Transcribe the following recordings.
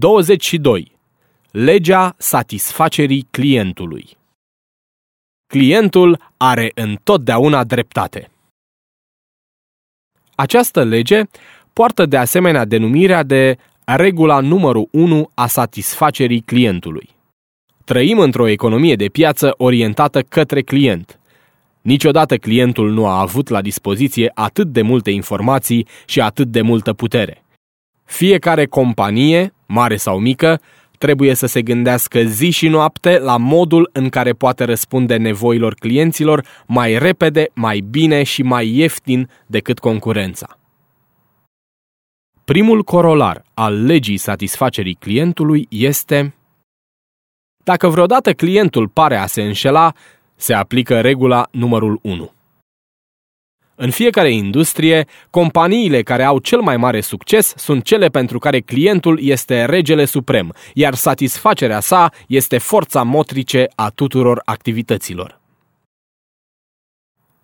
22. Legea satisfacerii clientului. Clientul are întotdeauna dreptate. Această lege poartă de asemenea denumirea de regula numărul 1 a satisfacerii clientului. Trăim într-o economie de piață orientată către client. Niciodată clientul nu a avut la dispoziție atât de multe informații și atât de multă putere. Fiecare companie, mare sau mică, trebuie să se gândească zi și noapte la modul în care poate răspunde nevoilor clienților mai repede, mai bine și mai ieftin decât concurența. Primul corolar al legii satisfacerii clientului este Dacă vreodată clientul pare a se înșela, se aplică regula numărul 1. În fiecare industrie, companiile care au cel mai mare succes sunt cele pentru care clientul este regele suprem, iar satisfacerea sa este forța motrice a tuturor activităților.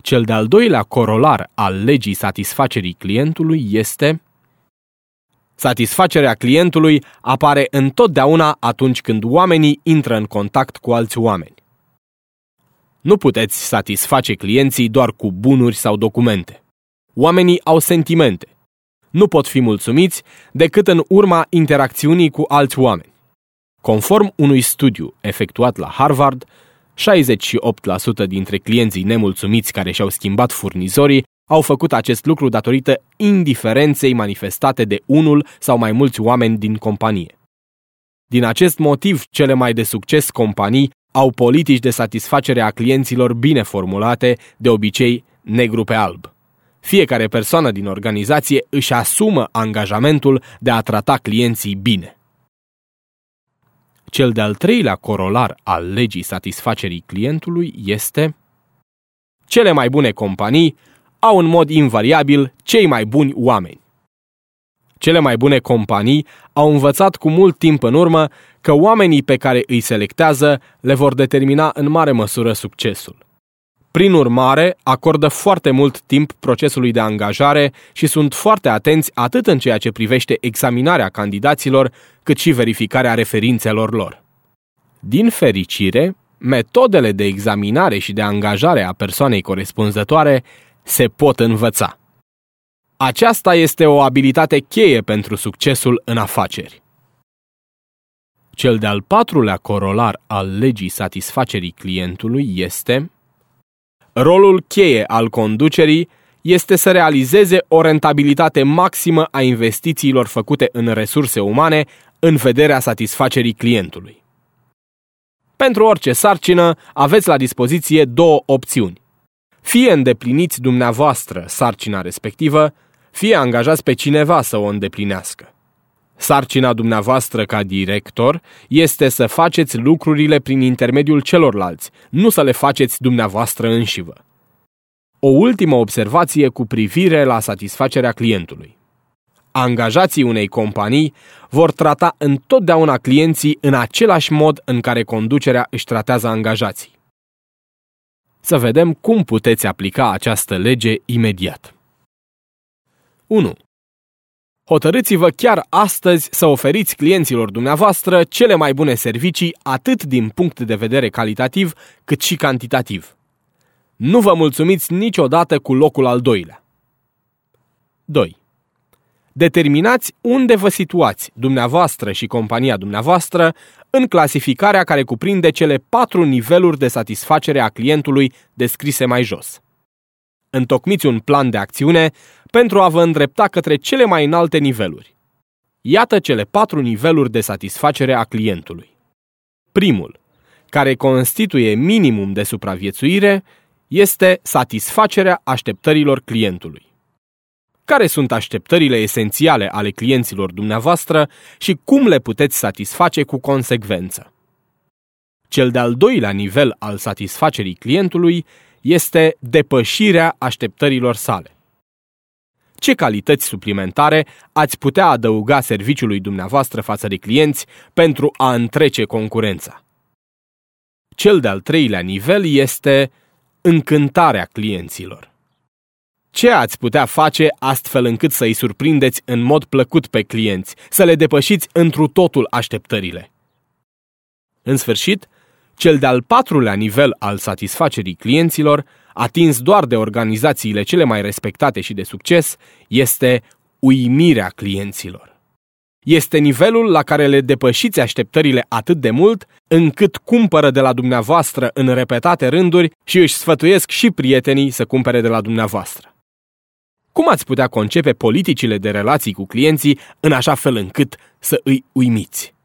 Cel de-al doilea corolar al legii satisfacerii clientului este Satisfacerea clientului apare întotdeauna atunci când oamenii intră în contact cu alți oameni. Nu puteți satisface clienții doar cu bunuri sau documente. Oamenii au sentimente. Nu pot fi mulțumiți decât în urma interacțiunii cu alți oameni. Conform unui studiu efectuat la Harvard, 68% dintre clienții nemulțumiți care și-au schimbat furnizorii au făcut acest lucru datorită indiferenței manifestate de unul sau mai mulți oameni din companie. Din acest motiv, cele mai de succes companii au politici de satisfacere a clienților bine formulate, de obicei negru pe alb. Fiecare persoană din organizație își asumă angajamentul de a trata clienții bine. Cel de-al treilea corolar al legii satisfacerii clientului este Cele mai bune companii au în mod invariabil cei mai buni oameni. Cele mai bune companii au învățat cu mult timp în urmă că oamenii pe care îi selectează le vor determina în mare măsură succesul. Prin urmare, acordă foarte mult timp procesului de angajare și sunt foarte atenți atât în ceea ce privește examinarea candidaților, cât și verificarea referințelor lor. Din fericire, metodele de examinare și de angajare a persoanei corespunzătoare se pot învăța. Aceasta este o abilitate cheie pentru succesul în afaceri. Cel de-al patrulea corolar al legii satisfacerii clientului este Rolul cheie al conducerii este să realizeze o rentabilitate maximă a investițiilor făcute în resurse umane în vederea satisfacerii clientului. Pentru orice sarcină aveți la dispoziție două opțiuni. Fie îndepliniți dumneavoastră sarcina respectivă, fie angajați pe cineva să o îndeplinească. Sarcina dumneavoastră ca director este să faceți lucrurile prin intermediul celorlalți, nu să le faceți dumneavoastră înșivă. O ultimă observație cu privire la satisfacerea clientului. Angajații unei companii vor trata întotdeauna clienții în același mod în care conducerea își tratează angajații. Să vedem cum puteți aplica această lege imediat. 1. Hotărâți-vă chiar astăzi să oferiți clienților dumneavoastră cele mai bune servicii atât din punct de vedere calitativ cât și cantitativ. Nu vă mulțumiți niciodată cu locul al doilea. 2. Determinați unde vă situați, dumneavoastră și compania dumneavoastră, în clasificarea care cuprinde cele patru niveluri de satisfacere a clientului descrise mai jos. Întocmiți un plan de acțiune pentru a vă îndrepta către cele mai înalte niveluri. Iată cele patru niveluri de satisfacere a clientului. Primul, care constituie minimum de supraviețuire, este satisfacerea așteptărilor clientului. Care sunt așteptările esențiale ale clienților dumneavoastră și cum le puteți satisface cu consecvență? Cel de-al doilea nivel al satisfacerii clientului este depășirea așteptărilor sale. Ce calități suplimentare ați putea adăuga serviciului dumneavoastră față de clienți pentru a întrece concurența? Cel de-al treilea nivel este încântarea clienților. Ce ați putea face astfel încât să îi surprindeți în mod plăcut pe clienți, să le depășiți întru totul așteptările? În sfârșit, cel de-al patrulea nivel al satisfacerii clienților, atins doar de organizațiile cele mai respectate și de succes, este uimirea clienților. Este nivelul la care le depășiți așteptările atât de mult, încât cumpără de la dumneavoastră în repetate rânduri și își sfătuiesc și prietenii să cumpere de la dumneavoastră. Cum ați putea concepe politicile de relații cu clienții în așa fel încât să îi uimiți?